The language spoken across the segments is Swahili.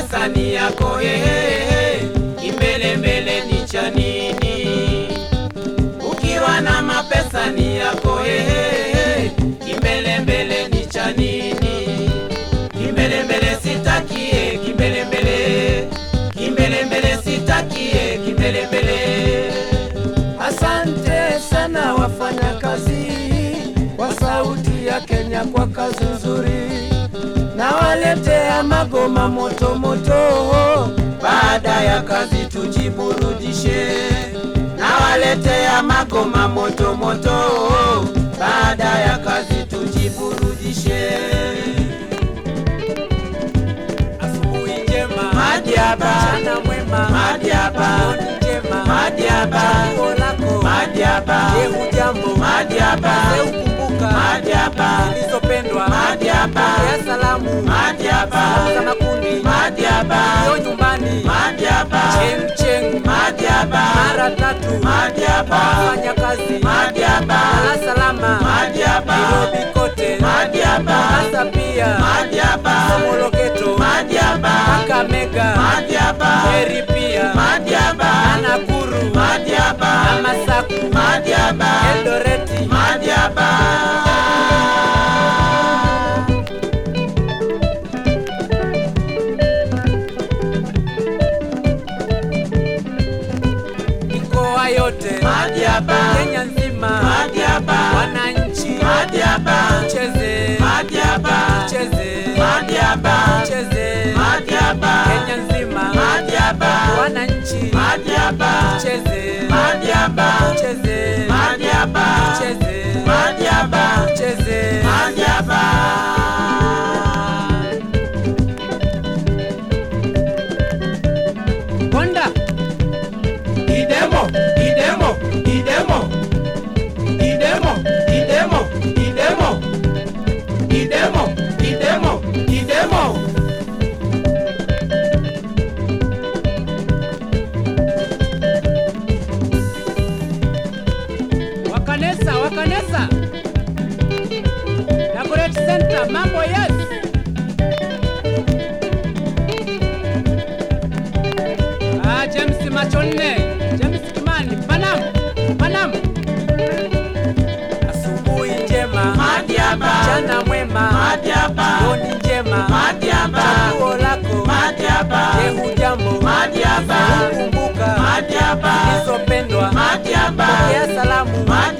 pesa ni yako eh. ehehe, imbele mbele ni cha nini? Ukiwa na mapesa ni yako eh. ehehe, imbele mbele ni cha nini? Imbele mbele sitakie, eh. kimbele mbele, kimbele mbele sitakie, kimbele mbele. Asante sana wafanya kazi wa Sauti ya Kenya kwa kazi magoma moto moto. Baada ya kazi tujiburudishe, na waletea magoma moto moto. Baada ya kazi tujiburudishe. Asubuhi njema, Madiaba, mchana mwema, Madiaba, jioni njema, Madiaba, Madiaba, lako. Madiaba, Madiaba, hujambo? Madiaba, Je, ukumbuka Madiaba, maji hapa, zilizopendwa maji hapa, salamu maji makundi maji nyumbani maji cheng cheng maji mara tatu maji fanya kazi maji hapa, salama maji Nairobi kote maji hapa, hasa Somoloketo maji Kakamega maji hapa, Madiaba, wananchi. Madiaba, cheze Madiaba, cheze Madiaba, cheze Madiaba, cheze Madiaba. Konda Idemo, idemo, idemo, idemo, idemo, idemo, idemo, idemo, mambo yes Ah, James Machonne James Kimani Panam Panam Asubuhi njema Madiaba, mchana mwema Madiaba, jioni njema Madiaba, chaguo lako Madiaba, je hujambo Madiaba, kumbuka Madiaba, zilizopendwa Madiaba, pokea salamu Madiaba,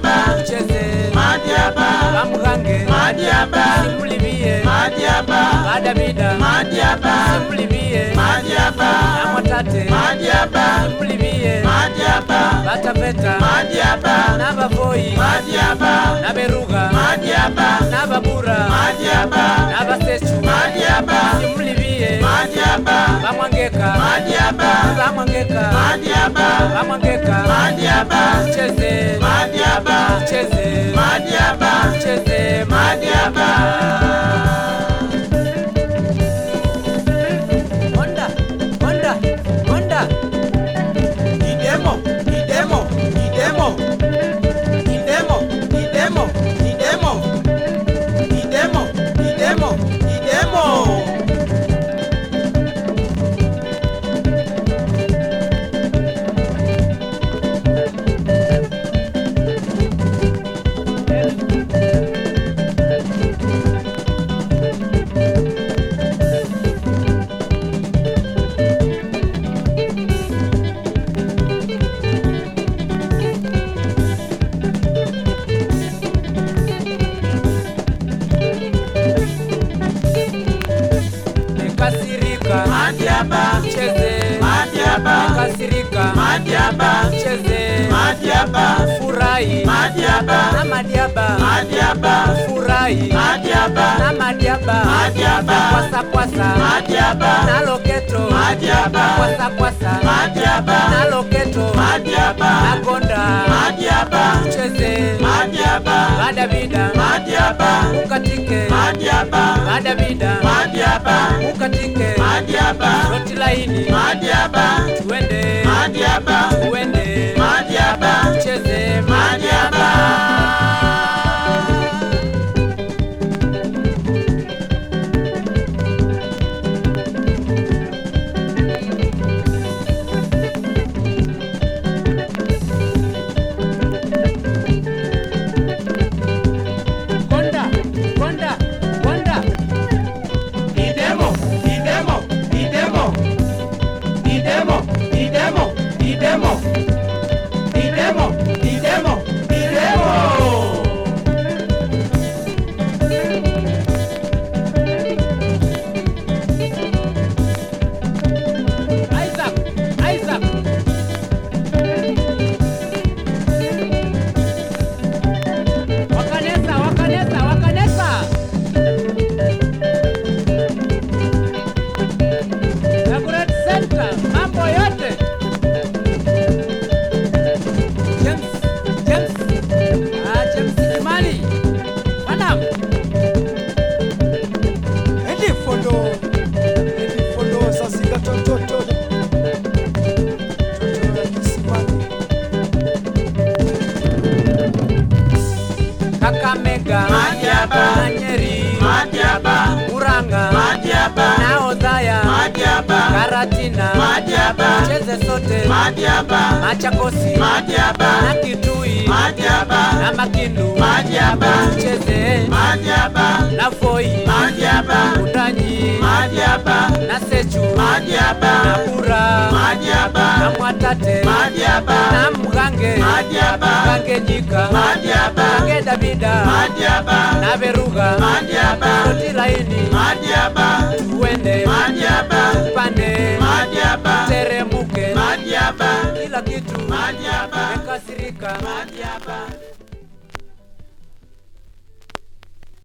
madiaba. Madiaba. Bamuhange madiaba. Simulibiye madiaba. Badabida. Madiaba. Simulibiye madiaba. Namotate madiaba. Simulibiye madiaba. Batapeta madiaba. Nabavoi madiaba. Naberuga. Madiaba. Nababura madiaba. Nabasechu madiaba. Simulibiye madiaba. Bamwangeka Madiaba, Bamwangeka Madiaba, Bamwangeka Madiaba, Cheze Madiaba, Cheze Madiaba, Cheze Madiaba. Madiaba, Cheze Madiaba, Furahi. Na Madiaba, Madiaba. Madiaba, Furahi. Madiaba, na Madiaba. Madiaba, Kwasa kwasa. Madiaba, na Loketo Madiaba, Kwasa kwasa. Madiaba, na Loketo Madiaba, na Gonda Madiaba, Cheze Madiaba, Badabida Madiaba, Ukatike. Madiaba, Badabida Madiaba, Ukatike. Madiaba, Roti laini. Madiaba, Tuende Madiaba, Tuende Madiaba, Cheze. Madiaba. Kakamega Madiaba. na Nyeri Madiaba, Muranga Madiaba, na Odhaya Madiaba, Karatina Madiaba, cheze sote Madiaba, Machakosi Madiaba, na Kitui Madiaba, na Makindu Madiaba, cheze. Madiaba, na Foi. Madiaba, Utanyi. Madiaba, na Sechu. Na Madiaba, Bura na Madiaba, Mwatate. Madiaba, na Mgange. Madiaba, Mgange Nyika. Madiaba, Mgange Davida. Madiaba, na Beruga Madiaba, Koti laini. Madiaba, Uende. Madiaba, pande Madiaba, teremuke. Madiaba, kila kitu. Madiaba, mekasirika. Madiaba.